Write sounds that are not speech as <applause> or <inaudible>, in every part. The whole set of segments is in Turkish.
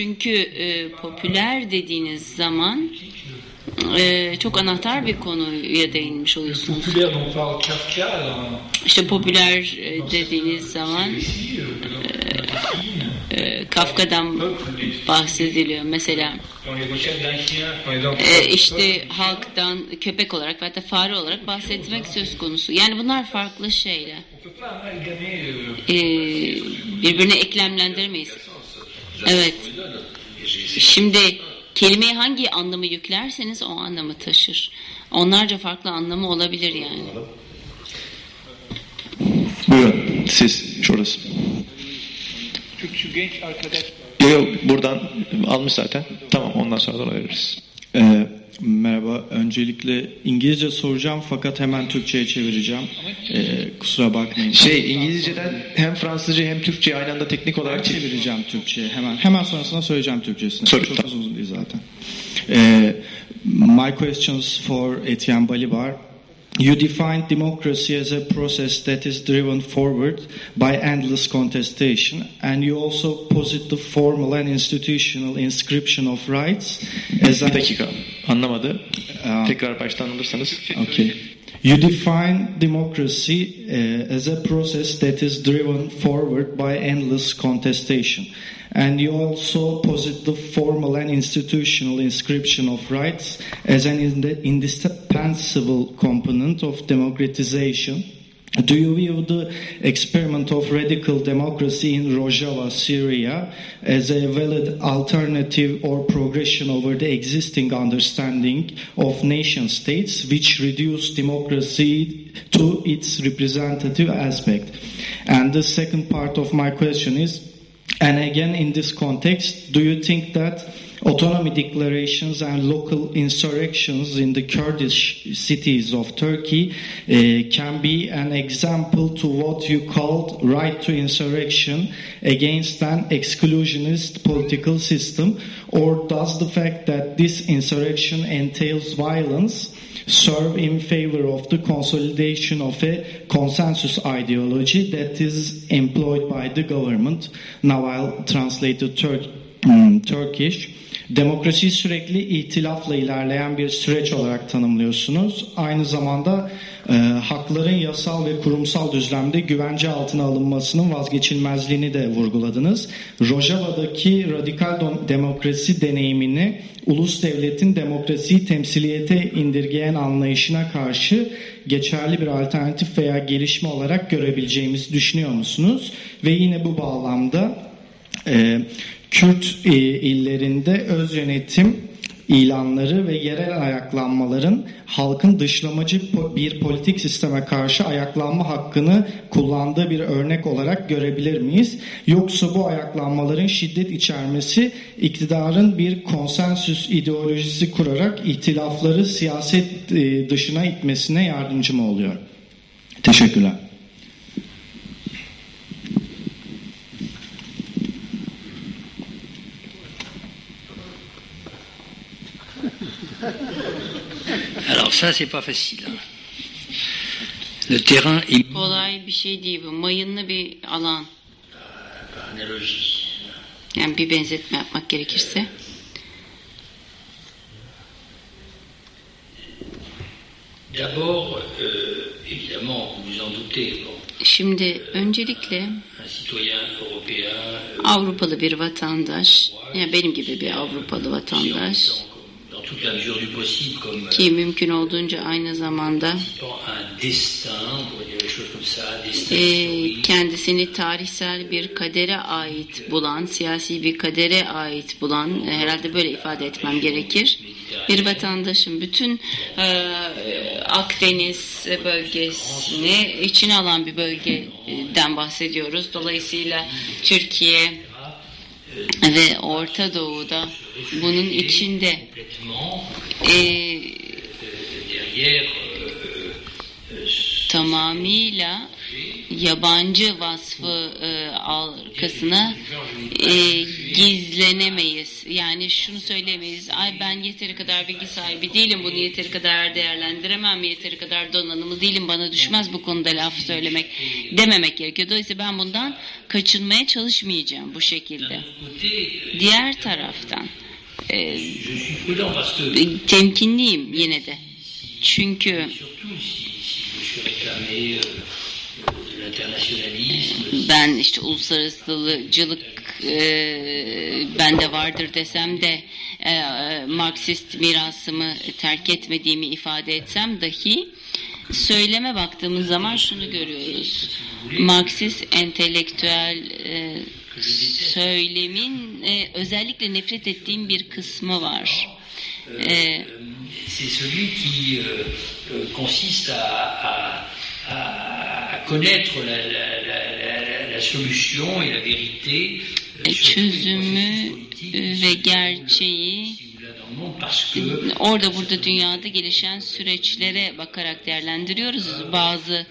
Çünkü e, popüler dediğiniz zaman e, çok anahtar bir konuya değinmiş oluyorsunuz. İşte popüler e, dediğiniz zaman dans e, Kafka'dan bahsediliyor. Mesela e, işte halktan köpek olarak veya fare olarak bahsetmek söz konusu. Yani bunlar farklı şeyler. E, birbirine eklemlendiremeyiz. Evet. Şimdi kelimeye hangi anlamı yüklerseniz o anlamı taşır. Onlarca farklı anlamı olabilir yani. Buyurun siz şurası. Türk şu genç arkadaş Yok yok buradan almış zaten. Tamam ondan sonra da veririz. Ee, merhaba. Öncelikle İngilizce soracağım fakat hemen Türkçe'ye çevireceğim. Ee, kusura bakmayın. Şey İngilizceden hem Fransızca hem Türkçe aynı anda teknik olarak çevir. çevireceğim Türkçe'ye hemen. Hemen sonrasında söyleyeceğim Türkçesini. Sorry, Çok uzun değil zaten. Ee, my questions for Etienne Balibar. You defined democracy as a process that is driven forward by endless contestation, and you also posit the formal and institutional inscription of rights as Bir dakika anlamadı. Aa. Tekrar baştan alırsanız. Okay. You define democracy uh, as a process that is driven forward by endless contestation. And you also posit the formal and institutional inscription of rights as an ind- indispensable component of democratization. Do you view the experiment of radical democracy in Rojava, Syria, as a valid alternative or progression over the existing understanding of nation states, which reduce democracy to its representative aspect? And the second part of my question is, and again in this context, do you think that autonomy declarations and local insurrections in the Kurdish cities of Turkey uh, can be an example to what you called right to insurrection against an exclusionist political system? Or does the fact that this insurrection entails violence serve in favor of the consolidation of a consensus ideology that is employed by the government? Now I'll translate to hmm, Turkish. Demokrasiyi sürekli ihtilafla ilerleyen bir süreç olarak tanımlıyorsunuz. Aynı zamanda e, hakların yasal ve kurumsal düzlemde güvence altına alınmasının vazgeçilmezliğini de vurguladınız. Rojava'daki radikal demokrasi deneyimini ulus devletin demokrasiyi temsiliyete indirgeyen anlayışına karşı geçerli bir alternatif veya gelişme olarak görebileceğimizi düşünüyor musunuz? Ve yine bu bağlamda e, Kürt e, illerinde öz yönetim ilanları ve yerel ayaklanmaların halkın dışlamacı bir politik sisteme karşı ayaklanma hakkını kullandığı bir örnek olarak görebilir miyiz? Yoksa bu ayaklanmaların şiddet içermesi iktidarın bir konsensüs ideolojisi kurarak ihtilafları siyaset e, dışına itmesine yardımcı mı oluyor? Teşekkürler. Ça, c'est pas facile. Le terrain est Kolay bir şey değil bu. Mayınlı bir alan. Yani bir benzetme yapmak gerekirse. D'abord, euh, évidemment, vous en doutez, bon, Şimdi öncelikle euh, Avrupalı bir vatandaş, yani benim gibi bir Avrupalı vatandaş ki mümkün olduğunca aynı zamanda e, kendisini tarihsel bir kadere ait bulan, siyasi bir kadere ait bulan, e, herhalde böyle ifade etmem gerekir. Bir vatandaşın bütün e, Akdeniz bölgesini içine alan bir bölgeden bahsediyoruz. Dolayısıyla Türkiye ve Orta Doğu'da bunun içinde e, tamamıyla yabancı vasfı e, arkasına e, gizlenemeyiz. Yani şunu söyleyemeyiz. Ay ben yeteri kadar bilgi sahibi değilim. Bunu yeteri kadar değerlendiremem. Yeteri kadar donanımlı değilim. Bana düşmez bu konuda laf söylemek dememek gerekiyor. Dolayısıyla ben bundan kaçınmaya çalışmayacağım bu şekilde. Diğer taraftan e, temkinliyim yine de. Çünkü ben işte uluslararasılıcılık e, bende vardır desem de e, Marksist mirasımı terk etmediğimi ifade etsem dahi söyleme baktığımız zaman şunu görüyoruz. Marksist entelektüel e, söylemin e, özellikle nefret ettiğim bir kısmı var. E, c'est celui qui euh, euh, consiste à- à- à connaître la, la, la, la la solution et la vérité. Çözümü ve gerçeği orada burada dünyada gelişen süreçlere bakarak değerlendiriyoruz. Bazı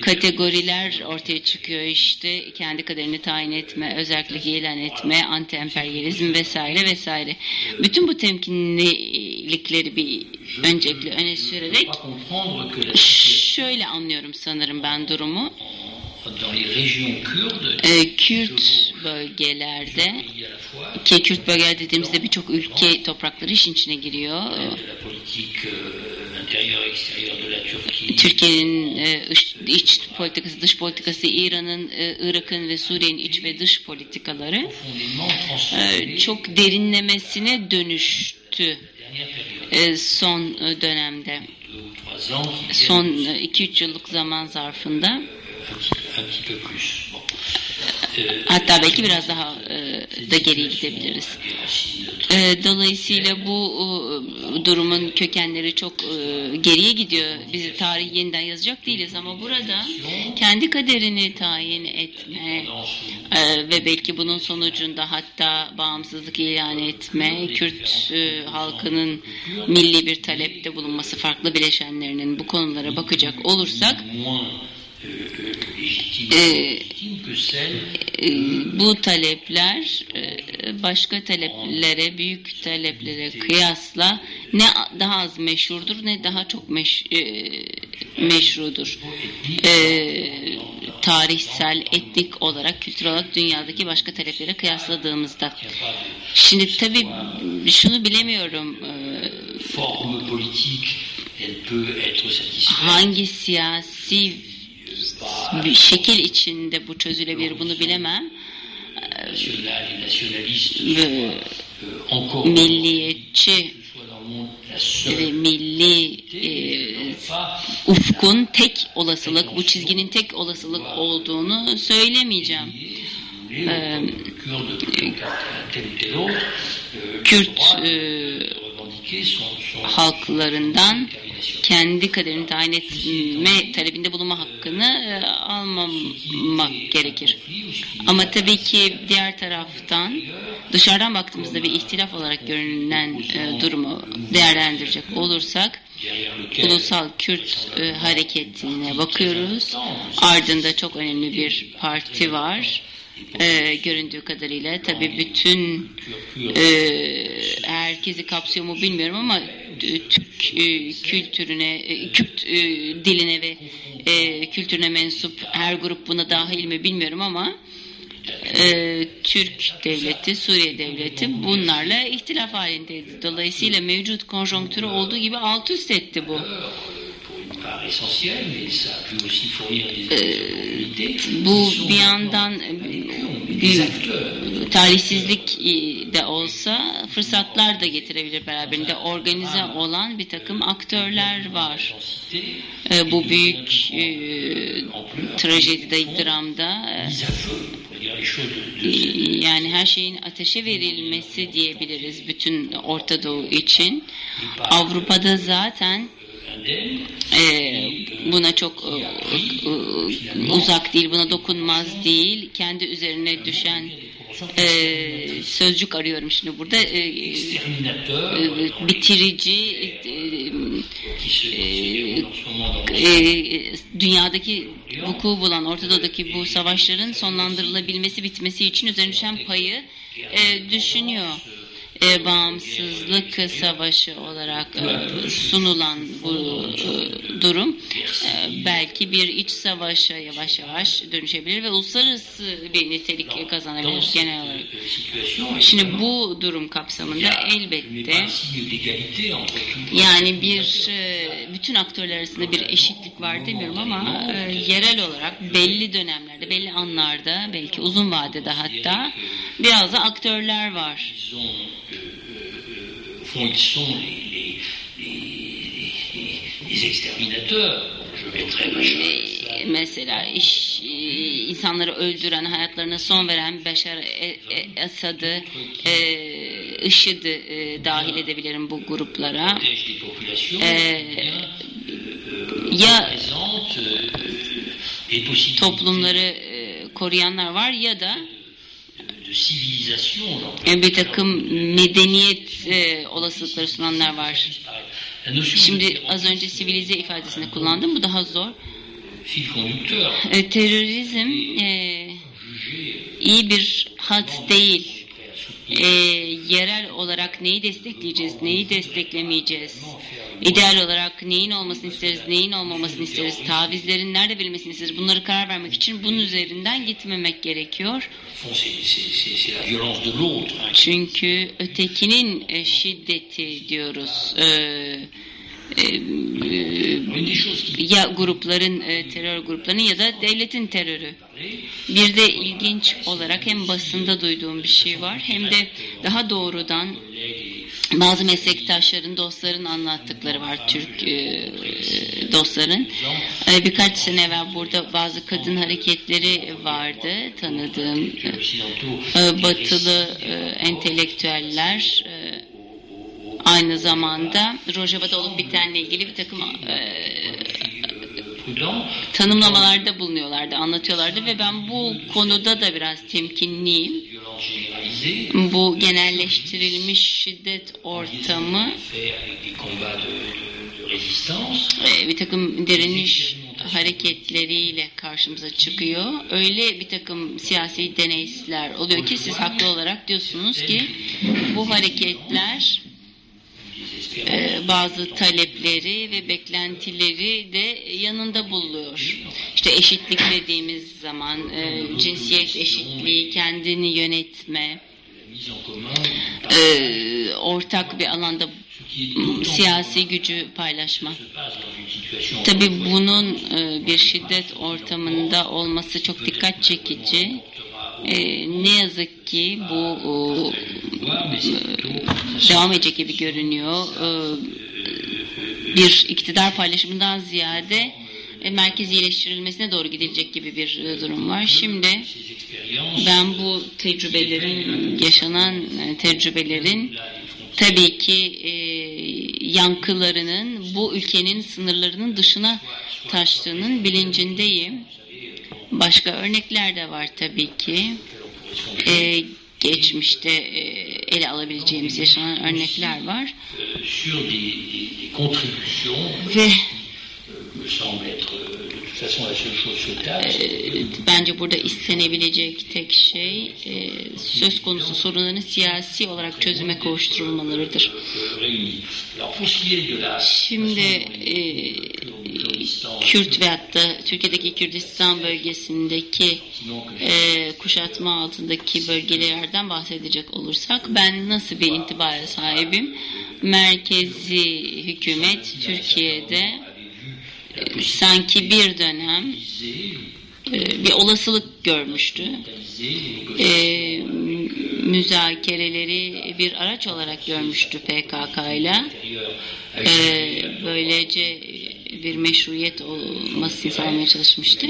kategoriler ortaya çıkıyor işte kendi kaderini tayin etme, özellik ilan etme, anti emperyalizm vesaire vesaire. Bütün bu temkinlilikleri bir öncelikle öne sürerek şöyle anlıyorum sanırım ben durumu. Ee, Kürt bölgelerde ki Kürt bölgeler dediğimizde birçok ülke toprakları işin içine giriyor. euh, Türkiye'nin e, iç, iç politikası, dış politikası, İran'ın, e, Irak'ın ve Suriye'nin iç ve dış politikaları e, çok derinlemesine dönüştü son dönemde. Son 2-3 yıllık zaman zarfında Euh, hatta belki biraz daha e, da geriye gidebiliriz. E, Dolayısıyla bu e, durumun kökenleri çok e, geriye gidiyor. Biz tarih yeniden yazacak değiliz ama burada kendi kaderini tayin etme e, ve belki bunun sonucunda hatta bağımsızlık ilan etme, Kürt e, halkının milli bir talepte bulunması, farklı bileşenlerinin bu konulara bakacak olursak moins euh, euh, légitimes e, celles e, bu talepler e, başka taleplere, büyük taleplere kıyasla ne daha az meşhurdur ne daha çok meş, e, meşrudur. E, tarihsel, etnik olarak, kültürel olarak dünyadaki başka taleplere kıyasladığımızda. Şimdi tabii şunu bilemiyorum. e, hangi siyasi bir şekil içinde bu çözülebilir bunu bilemem. encore milliyetçi ve milli e, ufkun tek olasılık, bu çizginin tek olasılık olduğunu söylemeyeceğim. euh, Kürt e, halklarından. Kendi kaderini tayin etme talebinde bulunma hakkını e, almamak gerekir. Ama tabii ki diğer taraftan dışarıdan baktığımızda bir ihtilaf olarak görünen e, durumu değerlendirecek olursak Ulusal Kürt e, hareketine bakıyoruz. Ardında çok önemli bir parti var. E, göründüğü kadarıyla tabii bütün e, herkesi kapsıyor mu bilmiyorum ama e, Türk e, kültürüne, e, Kürt e, diline ve e, kültürüne mensup her grup buna dahil mi bilmiyorum ama e, Türk devleti, Suriye devleti bunlarla ihtilaf halindeydi. Dolayısıyla mevcut konjonktürü olduğu gibi alt üst etti bu. Bu qui sont bir yandan e, bir talihsizlik de olsa fırsatlar da getirebilir beraberinde. Organize olan bir takım aktörler var. E, Bu büyük e, trajedide, dramda yani her şeyin ateşe verilmesi diyebiliriz bütün Orta Doğu için. Avrupa'da zaten e, buna çok e, e, uzak değil, buna dokunmaz değil. Kendi üzerine düşen e, sözcük arıyorum şimdi burada. Bitirici dünyadaki vuku bulan Ortadoğu'daki bu savaşların sonlandırılabilmesi bitmesi için üzerine düşen payı düşünüyor. E, bağımsızlık savaşı olarak e, sunulan bu e, durum e, belki bir iç savaşa yavaş yavaş dönüşebilir ve uluslararası bir nitelik kazanabilir genel olarak. Şimdi bu durum kapsamında elbette yani bir e, bütün aktörler arasında bir eşitlik var demiyorum ama e, yerel olarak belli dönemlerde, belli anlarda, belki uzun vadede hatta biraz da aktörler var. Euh, euh, les, exterminateurs. Je Bachar E, Mesela iş, e, insanları öldüren, hayatlarına son veren Beşar E- E- Esad'ı, e, IŞİD'i e, dahil edebilirim bu gruplara. Euh, euh, ya- euh, Toplumları e, koruyanlar var ya da e, bir takım medeniyet e, olasılıkları sunanlar var. Şimdi az önce sivilize ifadesini kullandım. Bu daha zor. E, terörizm e, iyi bir hat değil. E, yerel olarak neyi destekleyeceğiz, neyi desteklemeyeceğiz? İdeal olarak neyin olmasını isteriz, neyin olmamasını isteriz, tavizlerin nerede verilmesini isteriz. Bunları karar vermek için bunun üzerinden gitmemek gerekiyor. Çünkü ötekinin e, şiddeti diyoruz. E, e, e, qui ya grupların e, terör gruplarının ya da devletin terörü. Bir de ilginç olarak hem basında duyduğum bir şey var hem de daha doğrudan bazı meslektaşların, dostların anlattıkları var Türk e, dostların. E, birkaç sene evvel burada bazı kadın hareketleri vardı tanıdığım e, batılı e, entelektüeller e, aynı zamanda Rojava'da olup bitenle ilgili bir takım e, tanımlamalarda bulunuyorlardı, anlatıyorlardı ve ben bu konuda da biraz temkinliyim. Bu genelleştirilmiş şiddet ortamı e, bir takım direniş hareketleriyle karşımıza çıkıyor. Öyle bir takım siyasi deneyler oluyor ki siz haklı olarak diyorsunuz ki bu hareketler bazı talepleri ve beklentileri de yanında buluyor. İşte eşitlik dediğimiz zaman e, cinsiyet eşitliği, kendini yönetme, e, ortak bir alanda siyasi gücü paylaşma. Tabii bunun e, bir şiddet ortamında olması çok dikkat çekici. E, ne yazık ki bu o, e, devam edecek gibi görünüyor. E, bir iktidar paylaşımından ziyade e, merkezileştirilmesine doğru gidilecek gibi bir e, durum var. Şimdi ben bu tecrübelerin, yaşanan e, tecrübelerin tabii ki e, yankılarının bu ülkenin sınırlarının dışına taştığının bilincindeyim. Başka örnekler de var tabii ki. E, geçmişte e, ele alabileceğimiz yaşanan örnekler var. Ve euh, me semble être euh, de toute façon la seule chose souhaitable. c'est e, bence burada istenebilecek tek şey e, söz konusu sorunların siyasi olarak çözüme kavuşturulmalarıdır. Şimdi Kürt veyahut da Türkiye'deki Kürdistan bölgesindeki e, kuşatma altındaki bölgelerden bahsedecek olursak ben nasıl bir intibaya sahibim? Merkezi hükümet Türkiye'de e, sanki bir dönem e, bir olasılık görmüştü. E, müzakereleri bir araç olarak görmüştü PKK ile. E, böylece bir meşruiyet olmasını sağlamaya çalışmıştı.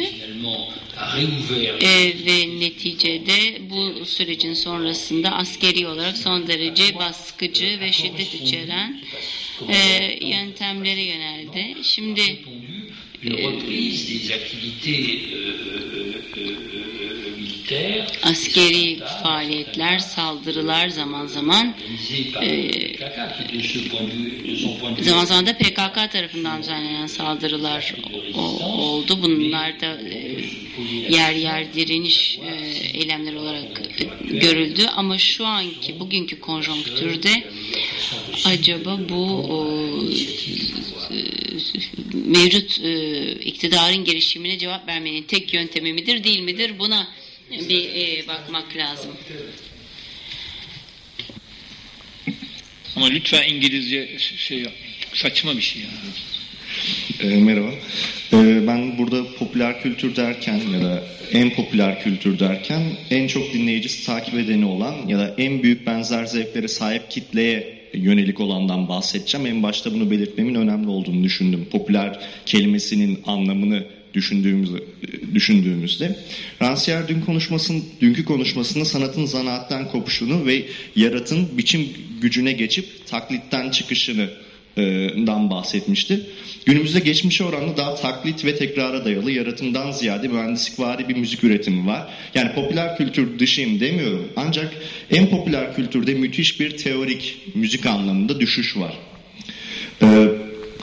E, ve neticede bu sürecin sonrasında askeri olarak son derece baskıcı ve şiddet içeren e, yöntemlere yöneldi. Şimdi une reprise des activités euh, euh, euh, euh, militaires militaire, askeri faaliyetler, saldırılar zaman zaman vue, zaman zaman da PKK tarafından düzenlenen saldırılar o- oldu. Bunlar da e, yer yer direniş e, eylemleri olarak e, görüldü. Ama şu anki bugünkü konjonktürde acaba bu o, e, mevcut e, iktidarın gelişimine cevap vermenin tek yöntemi midir değil midir? Buna bir e, bakmak lazım. Ama lütfen İngilizce şey. Saçma bir şey ya. E, merhaba. E, ben burada popüler kültür derken ya da en popüler kültür derken en çok dinleyicisi takip edeni olan ya da en büyük benzer zevklere sahip kitleye yönelik olandan bahsedeceğim. En başta bunu belirtmemin önemli olduğunu düşündüm. Popüler kelimesinin anlamını düşündüğümüz düşündüğümüzde Rancière dün konuşmasının dünkü konuşmasında sanatın zanaatten kopuşunu ve yaratın biçim gücüne geçip taklitten çıkışını e, dan bahsetmişti. Günümüzde geçmişe oranla daha taklit ve tekrara dayalı yaratımdan ziyade mühendislikvari bir müzik üretimi var. Yani popüler kültür dışıyım demiyorum. Ancak en popüler kültürde müthiş bir teorik müzik anlamında düşüş var. Ee,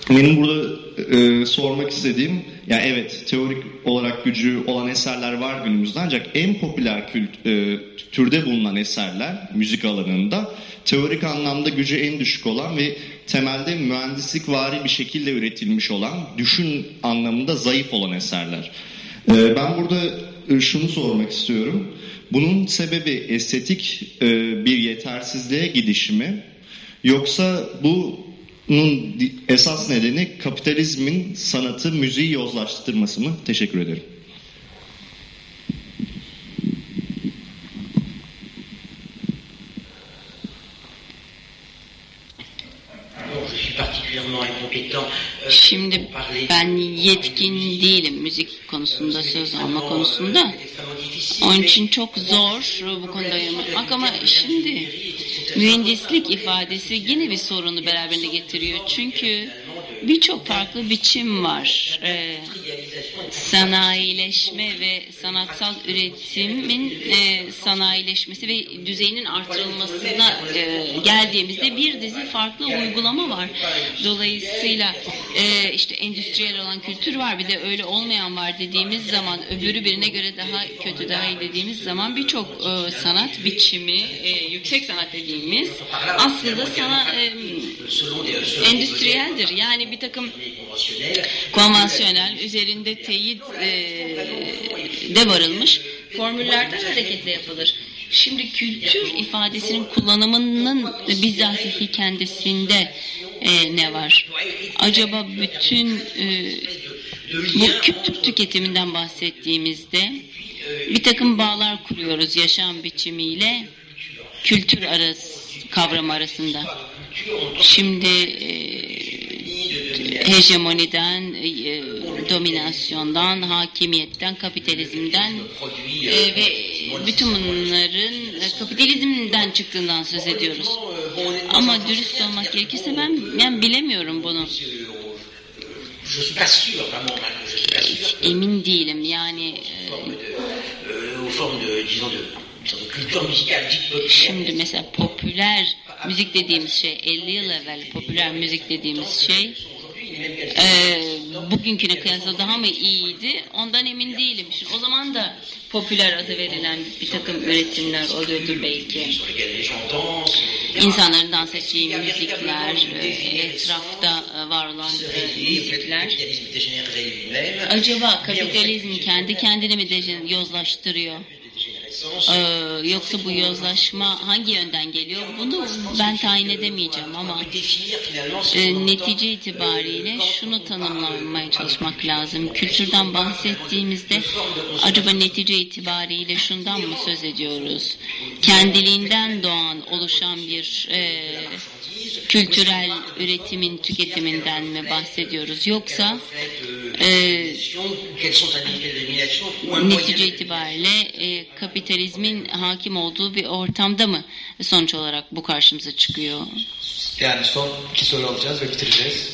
benim burada e, sormak istediğim, yani evet teorik olarak gücü olan eserler var günümüzde ancak en popüler kült, e, türde bulunan eserler müzik alanında teorik anlamda gücü en düşük olan ve temelde mühendislik vari bir şekilde üretilmiş olan, düşün anlamında zayıf olan eserler. E, ben burada e, şunu sormak istiyorum. Bunun sebebi estetik e, bir yetersizliğe gidiş mi? Yoksa bu bunun esas nedeni kapitalizmin sanatı, müziği yozlaştırması mı? Teşekkür ederim. Bon, je suis particulièrement incompétent. euh, Şimdi ben yetkin değilim müzik konusunda, söz alma konusunda. Onun için çok zor bu konuda yorumlamak ama şimdi mühendislik ifadesi yine bir sorunu beraberinde getiriyor. Çünkü birçok farklı biçim var. Ee, sanayileşme ve sanatsal üretimin e, sanayileşmesi ve düzeyinin artırılmasına e, geldiğimizde bir dizi farklı uygulama var. Dolayısıyla e, işte endüstriyel olan kültür var bir de öyle olmayan var dediğimiz zaman öbürü birine göre daha kötü daha iyi dediğimiz zaman birçok e, sanat biçimi e, yüksek sanat dediğimiz aslında sana e, endüstriyeldir. Yani bir takım konvansiyonel üzerinde teyit e, de varılmış formüllerden hareketle yapılır. Şimdi kültür ifadesinin kullanımının bizatihi kendisinde e, ne var? Acaba bütün e, bu kültür tüketiminden bahsettiğimizde bir takım bağlar kuruyoruz yaşam biçimiyle kültür arası kavramı arasında. Şimdi e, hegemoniden, e, dominasyondan, hakimiyetten, kapitalizmden e, ve bütün bunların e, kapitalizmden çıktığından söz ediyoruz. Ama dürüst olmak gerekirse ben, ben bilemiyorum bunu. Emin değilim yani. e, euh. Şimdi mesela popüler müzik dediğimiz şey 50 yıl evvel popüler müzik dediğimiz şey e, bugünküne kıyasla daha mı iyiydi ondan emin değilim. Şimdi o zaman da popüler adı verilen bir takım üretimler oluyordur belki. İnsanların dans ettiği müzikler, e, etrafta e, var olan e, müzikler. Acaba kapitalizm kendi kendini mi yozlaştırıyor? Ee, yoksa bu yozlaşma hangi yönden geliyor? Bunu ben tayin edemeyeceğim ama e, netice itibariyle şunu tanımlamaya çalışmak lazım. Kültürden bahsettiğimizde acaba netice itibariyle şundan mı söz ediyoruz? Kendiliğinden doğan, oluşan bir e, kültürel üretimin tüketiminden mi bahsediyoruz? Yoksa e, netice itibariyle e, kapitalizmin hakim olduğu bir ortamda mı sonuç olarak bu karşımıza çıkıyor? Yani son iki soru alacağız ve bitireceğiz.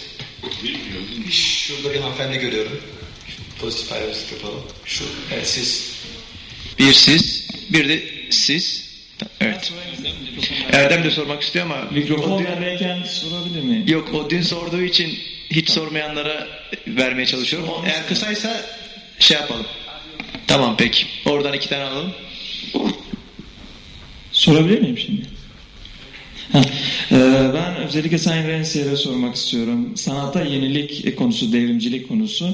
Şurada bir hanımefendi görüyorum. Pozitif ayrımcılık yapalım. Şu, evet siz. Bir siz, Bir de siz. Evet. Erdem de sormak istiyor ama Mikrofon bendeyken sorabilir miyim? yok o dün sorduğu için hiç sormayanlara vermeye çalışıyorum. Eğer kısaysa şey yapalım. Tamam peki. Oradan iki tane alalım. Sorabilir miyim şimdi? Ha, e, ben özellikle Sayın Rensiyer'e sormak istiyorum. Sanatta yenilik konusu, devrimcilik konusu.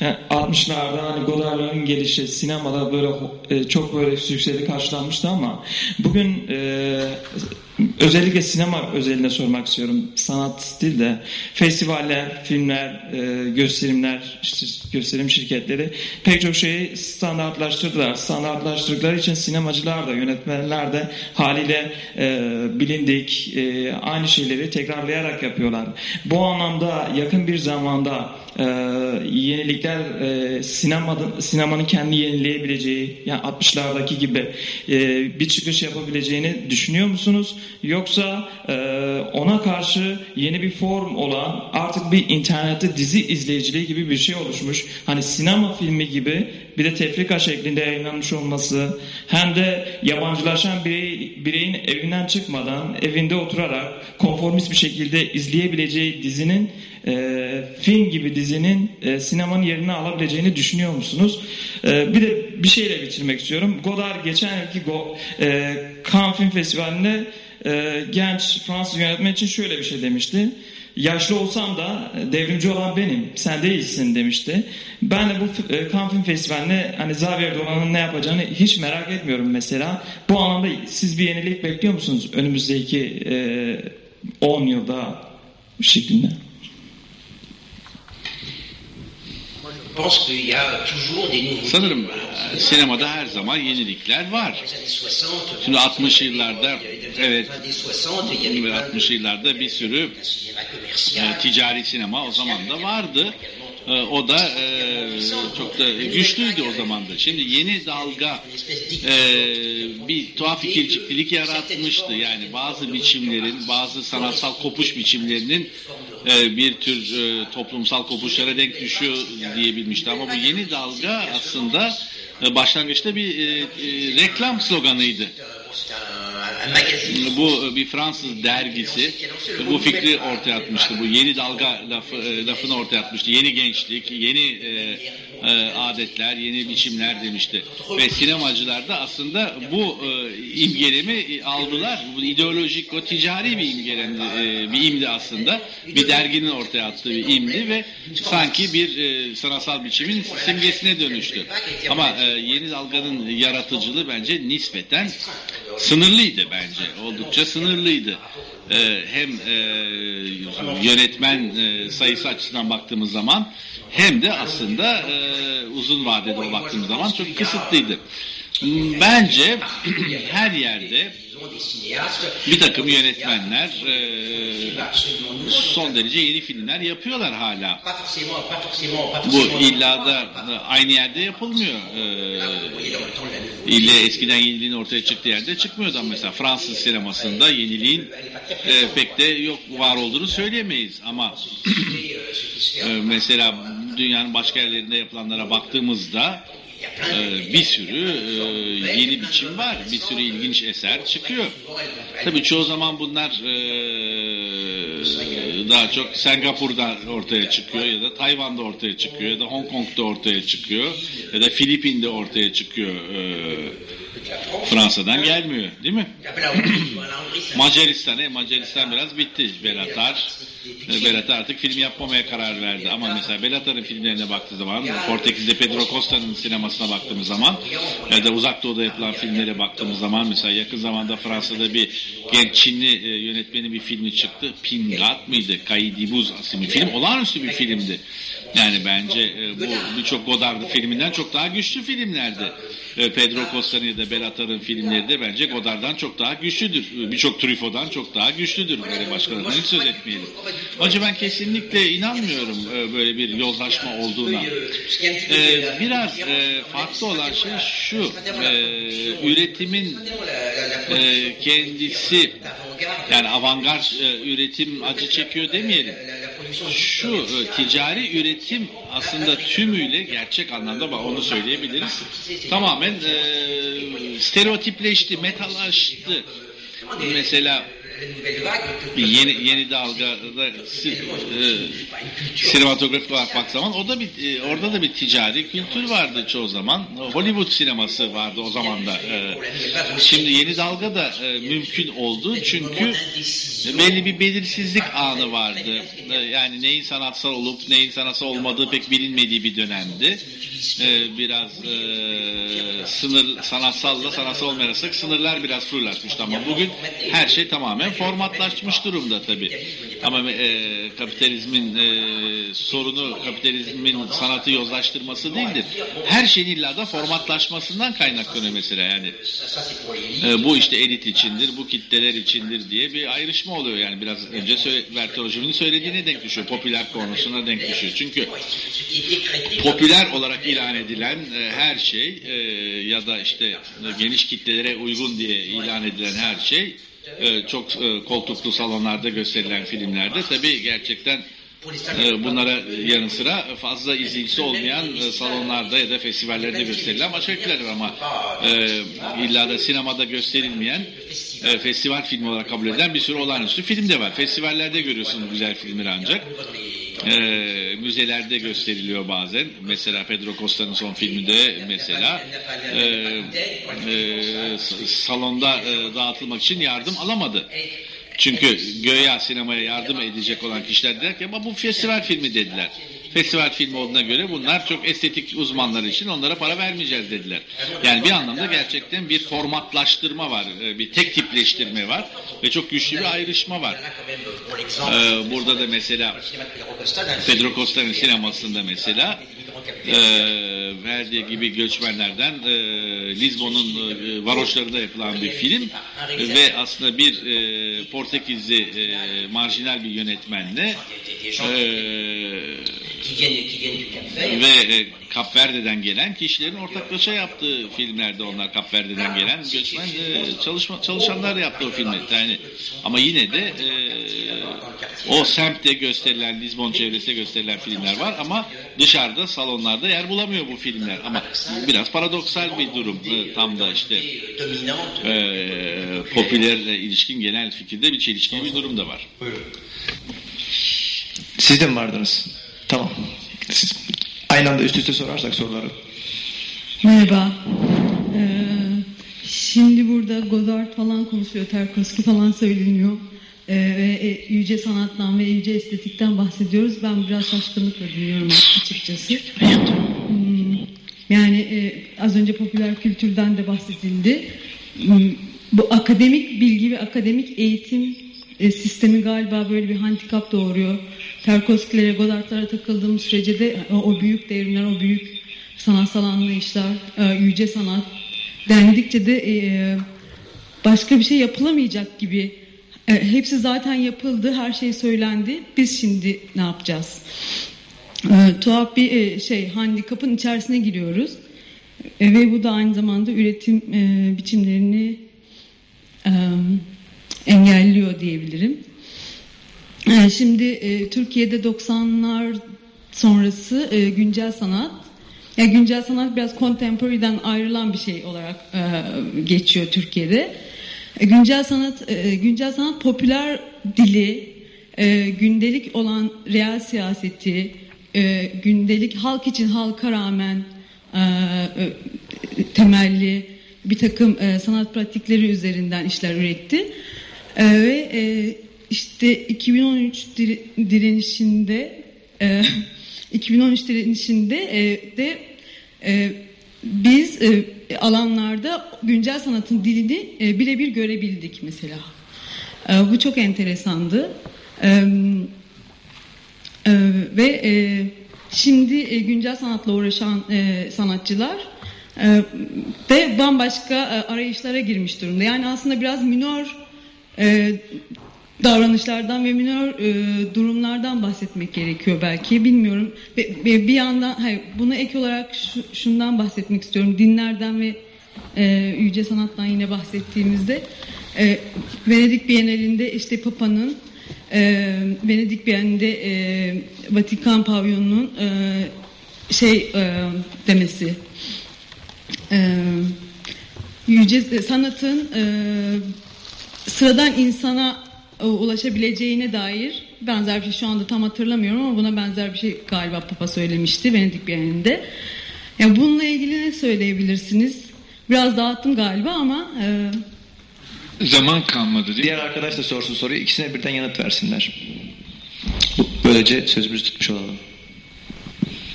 E, 60'larda hani Godard'ın gelişi sinemada böyle e, çok böyle sükseli karşılanmıştı ama bugün e, özellikle sinema özeline sormak istiyorum. Sanat değil de festivaller, filmler, e, gösterimler, gösterim şirketleri pek çok şeyi standartlaştırdılar. Standartlaştırdıkları için sinemacılar da, yönetmenler de haliyle e, bilindik e, aynı şeyleri tekrarlayarak yapıyorlar. Bu anlamda yakın bir zamanda e, yenilikler e, sinemada, sinemanın kendi yenileyebileceği yani 60'lardaki gibi e, bir çıkış yapabileceğini düşünüyor musunuz? Yoksa e, ona karşı yeni bir form olan artık bir internette dizi izleyiciliği gibi bir şey oluşmuş. Hani sinema filmi gibi bir de tefrika şeklinde yayınlanmış olması hem de yabancılaşan birey, bireyin evinden çıkmadan evinde oturarak konformist bir şekilde izleyebileceği dizinin e, film gibi dizinin e, sinemanın yerini alabileceğini düşünüyor musunuz? E, bir de bir şeyle bitirmek istiyorum. Godard geçen yılki Go, e, Film Festivali'nde e, genç Fransız yönetmen için şöyle bir şey demişti. Yaşlı olsam da e, devrimci olan benim, sen değilsin demişti. Ben de bu e, Cannes Film hani Xavier Dolan'ın ne yapacağını hiç merak etmiyorum mesela. Bu anlamda siz bir yenilik bekliyor musunuz önümüzdeki e, 10 yılda şeklinde? Sanırım e, sinemada her zaman yenilikler var. Les années 60, Şimdi 60 yıllarda evet les années 60, il y avait ve pas 60 yıllarda bir sürü commercial. e, ticari sinema o zaman da vardı. E, o da e, çok da güçlüydü o zaman da. Şimdi yeni dalga e, bir tuhaf fikircilik yaratmıştı. Yani bazı biçimlerin, bazı sanatsal kopuş biçimlerinin e, bir tür e, toplumsal kopuşlara denk düşüyor diyebilmişti. Ama bu yeni dalga aslında e, başlangıçta bir e, e, reklam sloganıydı. Bu e, bir Fransız dergisi bu fikri ortaya atmıştı. Bu yeni dalga lafı, e, lafını ortaya atmıştı. Yeni gençlik, yeni e, e, adetler, yeni biçimler demişti. Ve sinemacılar da aslında bu e, imgelemi aldılar. Bu ideolojik, o ticari bir imgelendi, e, bir imdi aslında. Bir derginin ortaya attığı bir imdi ve sanki bir e, sanatsal biçimin simgesine dönüştü. Ama e, yeni dalganın yaratıcılığı bence nispeten sınırlıydı bence. Oldukça sınırlıydı. Ee, hem e, yönetmen e, sayısı açısından baktığımız zaman hem de aslında e, uzun vadede baktığımız zaman çok kısıtlıydı. Bence <clears throat> her yerde bir takım yönetmenler e, son derece yeni filmler yapıyorlar hala. Bu illa da aynı yerde yapılmıyor. İlle eskiden yeniliğin ortaya çıktığı yerde çıkmıyordu ama mesela Fransız sinemasında yeniliğin e, pek de yok var olduğunu söyleyemeyiz ama <clears throat> e, mesela dünyanın başka yerlerinde yapılanlara baktığımızda e, bir sürü e, yeni biçim var, bir sürü ilginç eser çıkıyor. Tabii çoğu zaman bunlar e, daha çok Singapur'da ortaya çıkıyor ya da Tayvan'da ortaya çıkıyor ya da Hong Kong'da ortaya çıkıyor ya da Filipin'de ortaya çıkıyor. E, Fransa'dan gelmiyor değil mi? <clears throat> Macaristan, e, Macaristan biraz bitti. Belatar, Belatar artık film yapmamaya karar verdi. Ama mesela Belatar'ın filmlerine baktığı zaman, Portekiz'de Pedro Costa'nın sinemasına baktığımız zaman, ya da Uzak Doğu'da yapılan filmlere baktığımız zaman, mesela yakın zamanda Fransa'da bir genç Çinli e, yönetmenin bir filmi çıktı. Pingat mıydı? Kaidibuz isimli film. Olağanüstü bir filmdi. Yani bence e, bu birçok Godard'ın filminden çok daha güçlü filmlerdi. E, Pedro Costa'nın ya da Belatar'ın filmleri de bence Godard'dan çok daha güçlüdür. Birçok Truffaut'dan çok daha güçlüdür. Böyle başkalarından hiç söz etmeyelim. İçin ben kesinlikle inanmıyorum e, böyle bir yozlaşma olduğuna. E, biraz e, farklı olan şey şu. üretimin kendisi yani avantgard üretim acı çekiyor demeyelim. şu ticari üretim aslında tümüyle gerçek anlamda onu söyleyebiliriz. Tamamen e, stereotipleşti, metalaştı. Mesela yeni yeni dalgada e, sinematografik olarak bak zaman o da bir e, orada da bir ticari kültür vardı çoğu zaman. Hollywood sineması vardı o zaman da. E, şimdi yeni dalga da e, mümkün oldu çünkü belli bir belirsizlik anı vardı. E, yani neyin sanatsal olup neyin sanatsal olmadığı pek bilinmediği bir dönemdi. E, biraz e, sınır sanatsalla sanatsal olmayan sınırlar biraz fırlatmıştı ama bugün her şey tamamen formatlaşmış durumda tabii. Ama e, kapitalizmin e, sorunu kapitalizmin sanatı yozlaştırması değildir. Her şeyin illa da formatlaşmasından kaynaklanıyor mesela yani. E, bu işte elit içindir, bu kitleler içindir diye bir ayrışma oluyor yani biraz önce Bertolojim'in söylediğine denk düşüyor. Popüler konusuna denk düşüyor. Çünkü popüler olarak ilan edilen e, her şey e, ya da işte geniş kitlelere uygun diye ilan edilen her şey e, çok e, koltuklu salonlarda gösterilen filmlerde tabii gerçekten e, bunlara yanı sıra fazla izleyicisi olmayan e, salonlarda ya da festivallerde gösterilen başka ama e, illa da sinemada gösterilmeyen e, festival filmi olarak kabul edilen bir sürü olağanüstü film de var. Festivallerde görüyorsunuz güzel filmleri ancak. E, müzelerde gösteriliyor bazen. Mesela Pedro Costa'nın son filminde mesela e, e, salonda e, dağıtılmak için yardım alamadı. Çünkü göya sinemaya yardım edecek olan kişiler dediler ki ama bu festival filmi dediler. Festival filmi olduğuna göre bunlar çok estetik uzmanlar için onlara para vermeyeceğiz dediler. Yani bir anlamda gerçekten bir formatlaştırma var, bir tek tipleştirme var ve çok güçlü bir ayrışma var. Ee, burada da mesela Pedro Costa'nın sinemasında mesela e, verdiği gibi göçmenlerden e, Lizbon'un e, varoşlarında yapılan bir film ve aslında bir e, Portekizli e, marjinal bir yönetmenle e, ve e, Kapverde'den gelen kişilerin ortaklaşa yaptığı filmlerde onlar Kapverde'den gelen göçmen e, çalışma, çalışanlar yaptı o filmi. Yani ama yine de e, o semtte gösterilen Lizbon çevresinde gösterilen filmler var ama dışarıda salonlarda yer bulamıyor bu filmler. Ama biraz paradoksal bir durum. E, tam da işte e, popülerle ilişkin genel fikirde bir çelişkili bir durum da var. Siz de mi vardınız? Tamam. Siz aynı anda üst üste sorarsak soruları. Merhaba. Ee, şimdi burada Godard falan konuşuyor, Tarkovski falan söyleniyor. Ee, ve e, yüce sanattan ve yüce estetikten bahsediyoruz. Ben biraz şaşkınlıkla dinliyorum açıkçası. Hmm, yani e, az önce popüler kültürden de bahsedildi. Hmm, bu akademik bilgi ve akademik eğitim e, sistemi galiba böyle bir handikap doğuruyor. Tarkovskilere, Godard'lara takıldığımız sürece de o, o büyük devrimler, o büyük sanatsal anlayışlar, e, yüce sanat dendikçe de e, başka bir şey yapılamayacak gibi. E, hepsi zaten yapıldı, her şey söylendi. Biz şimdi ne yapacağız? E, tuhaf bir e, şey, handikapın içerisine giriyoruz. E, ve bu da aynı zamanda üretim e, biçimlerini e, engelliyor diyebilirim. E, şimdi e, Türkiye'de 90'lar sonrası e, güncel sanat, yani güncel sanat biraz contemporary'den ayrılan bir şey olarak e, geçiyor Türkiye'de. E, güncel sanat, e, güncel sanat popüler dili, e, gündelik olan real siyaseti, e, gündelik halk için halka rağmen e, e, temelli bir takım e, sanat pratikleri üzerinden işler üretti. E, ve e, işte 2013 direnişinde e, <laughs> 2013 direnişinde e, de e, biz e, alanlarda güncel sanatın dilini e, birebir görebildik mesela. E, bu çok enteresandı. E, e, ve e, şimdi e, güncel sanatla uğraşan e, sanatçılar e, de bambaşka e, arayışlara girmiş durumda. Yani aslında biraz minor e, davranışlardan ve minor e, durumlardan bahsetmek gerekiyor belki. Bilmiyorum. Ve, ve bir yandan hayır, buna ek olarak şu, şundan bahsetmek istiyorum. Dinlerden ve e, yüce sanattan yine bahsettiğimizde e, Venedik Bienalinde işte Papa'nın e, Venedik Bienalinde e, Vatikan pavyonunun e, şey e, demesi. E, yüce sanatın e, sıradan insana ulaşabileceğine dair benzer bir şey şu anda tam hatırlamıyorum ama buna benzer bir şey galiba Papa söylemişti Venedik Bienalinde. Yani bununla ilgili ne söyleyebilirsiniz? Biraz dağıttım galiba ama e, Zaman kalmadı değil mi? Diğer arkadaş da sorsun soruyu. ikisine birden yanıt versinler. Böylece sözümüzü tutmuş olalım.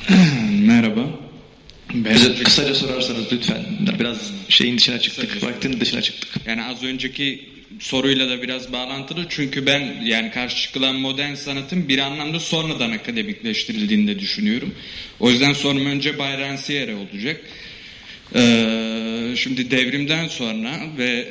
<clears throat> Merhaba. Ben Bize kısaca sorarsanız lütfen. Biraz şeyin dışına çıktık. Vaktinin dışına çıktık. yani az önceki soruyla da biraz bağlantılı çünkü ben yani karşı çıkılan modern sanatın bir anlamda sonradan akademikleştirildiğini de düşünüyorum. O yüzden sorum önce Bay Rancière olacak. Ee, şimdi devrimden sonra ve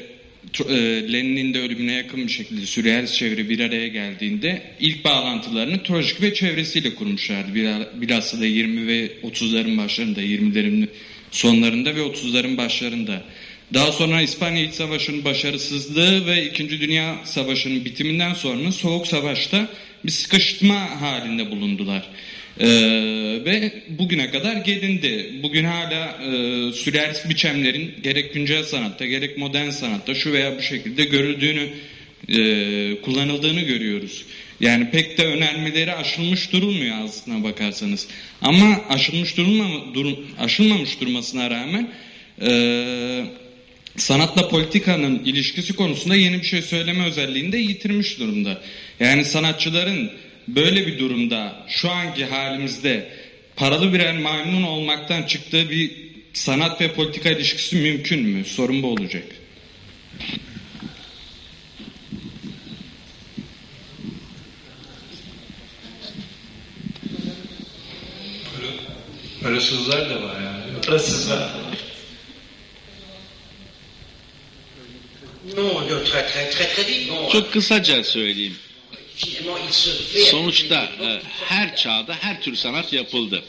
e, Lenin'in de ölümüne yakın bir şekilde sürrealist çevre bir araya geldiğinde ilk bağlantılarını Trojik ve çevresiyle kurmuşlardı. Bilhassa da 20 ve 30'ların başlarında, 20'lerin sonlarında ve 30'ların başlarında. Daha sonra İspanya İç Savaşı'nın başarısızlığı ve İkinci Dünya Savaşı'nın bitiminden sonra Soğuk Savaş'ta bir sıkıştırma halinde bulundular. Ee, ve bugüne kadar gelindi. Bugün hala e, sürrealist biçimlerin gerek güncel sanatta gerek modern sanatta şu veya bu şekilde görüldüğünü e, kullanıldığını görüyoruz. Yani pek de önermeleri aşılmış durulmuyor aslına bakarsanız. Ama aşılmış durulmama, durum, aşılmamış durmasına rağmen e, sanatla politikanın ilişkisi konusunda yeni bir şey söyleme özelliğini de yitirmiş durumda. Yani sanatçıların böyle bir durumda şu anki halimizde paralı birer maymun olmaktan çıktığı bir sanat ve politika ilişkisi mümkün mü? Sorun bu olacak. Parasızlar da var yani. Parasızlar. Non, de très très très très vite. Bon, Çok kısaca söyleyeyim. Sonuçta e, her çağda her tür sanat yapıldı.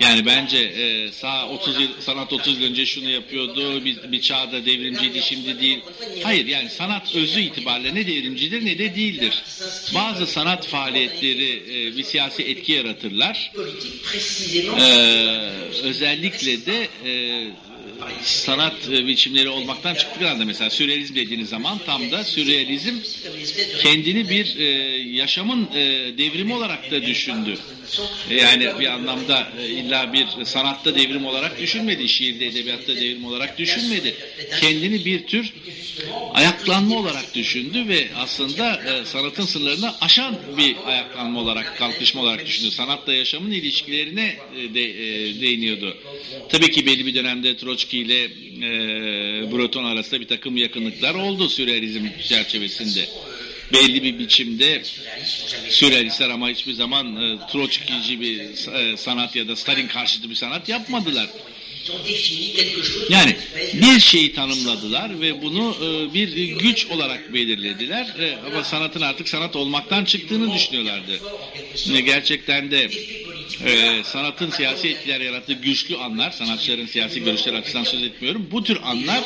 Yani bence e, sağ 30 yıl, sanat 30 yıl önce şunu yapıyordu, bir, bir çağda devrimciydi şimdi değil. Hayır yani sanat özü itibariyle ne devrimcidir ne de değildir. Bazı sanat faaliyetleri e, bir siyasi etki yaratırlar. Ee, özellikle de e, sanat e, biçimleri olmaktan çıktığı anda mesela sürrealizm dediğiniz zaman tam da sürrealizm kendini bir e, yaşamın e, devrimi olarak da düşündü. Yani bir anlamda e, illa bir sanatta devrim olarak düşünmedi, şiirde, edebiyatta devrim olarak düşünmedi. Kendini bir tür ayaklanma olarak düşündü ve aslında e, sanatın sınırlarını aşan bir ayaklanma olarak, kalkışma olarak düşündü. Sanatla yaşamın ilişkilerine e, de, değiniyordu. Tabii ki belli bir dönemde Troçki ile Breton arasında bir takım yakınlıklar oldu sürrealizm çerçevesinde. Belli bir biçimde sürrealistler ama hiçbir zaman e, Troçkici bir e, sanat ya da Stalin karşıtı bir sanat yapmadılar. Yani bir şeyi tanımladılar ve bunu e, bir güç olarak belirlediler E, ama sanatın artık sanat olmaktan çıktığını düşünüyorlardı. E, Gerçekten de e, sanatın siyasi etkiler yarattığı güçlü anlar, sanatçıların siyasi görüşleri açısından söz etmiyorum. Bu tür anlar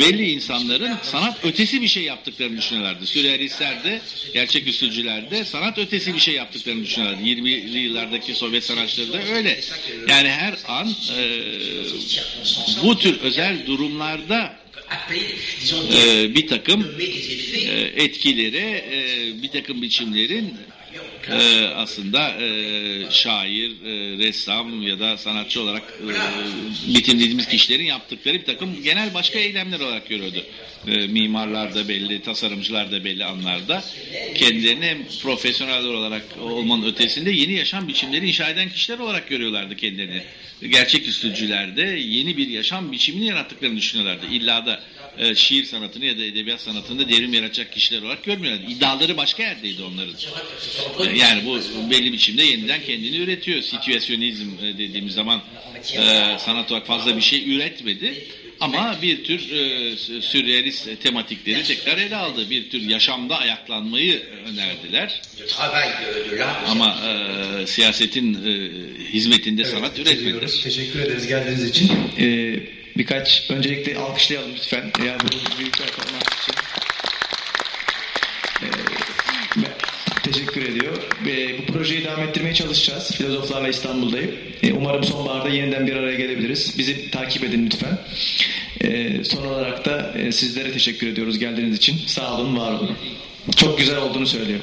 belli insanların sanat ötesi bir şey yaptıklarını düşünüyorlardı. Sürrealistler de, gerçeküstücüler de sanat ötesi bir şey yaptıklarını düşünüyorlardı. 20'li yıllardaki Sovyet sanatçıları da öyle. Yani her an e, bu tür özel durumlarda e, bir takım e, etkilere, e, bir takım biçimlerin e, aslında e, şair, e, ressam ya da sanatçı olarak e, bitimlediğimiz kişilerin yaptıkları bir takım genel başka eylemler olarak görüyordu. E, mimarlar da belli, tasarımcılar da belli anlarda kendilerini hem profesyonel olarak olmanın ötesinde yeni yaşam biçimleri inşa eden kişiler olarak görüyorlardı kendilerini. Gerçek üstücüler de yeni bir yaşam biçimini yarattıklarını düşünüyorlardı. İlla da e, şiir sanatını ya da edebiyat sanatında devrim yaratacak kişiler olarak görmüyorlar. İddiaları başka yerdeydi onların. E, Yani bu belli biçimde yeniden kendini üretiyor. Situasyonizm e, dediğimiz zaman e, sanat olarak fazla bir şey üretmedi. Ama bir tür e, sürrealist tematikleri tekrar ele aldı. Bir tür yaşamda ayaklanmayı önerdiler. Ama e, siyasetin e, hizmetinde sanat üretmediler. Teşekkür ederiz geldiğiniz için. Ee, birkaç öncelikle alkışlayalım lütfen. Ya bu büyük performans için. Ee, ben- teşekkür ediyor. E, bu projeyi devam ettirmeye çalışacağız. Filozoflarla İstanbul'dayım. E, umarım sonbaharda yeniden bir araya gelebiliriz. Bizi takip edin lütfen. E, son olarak da e, sizlere teşekkür ediyoruz geldiğiniz için. Sağ olun, var olun. Çok güzel olduğunu söylüyor.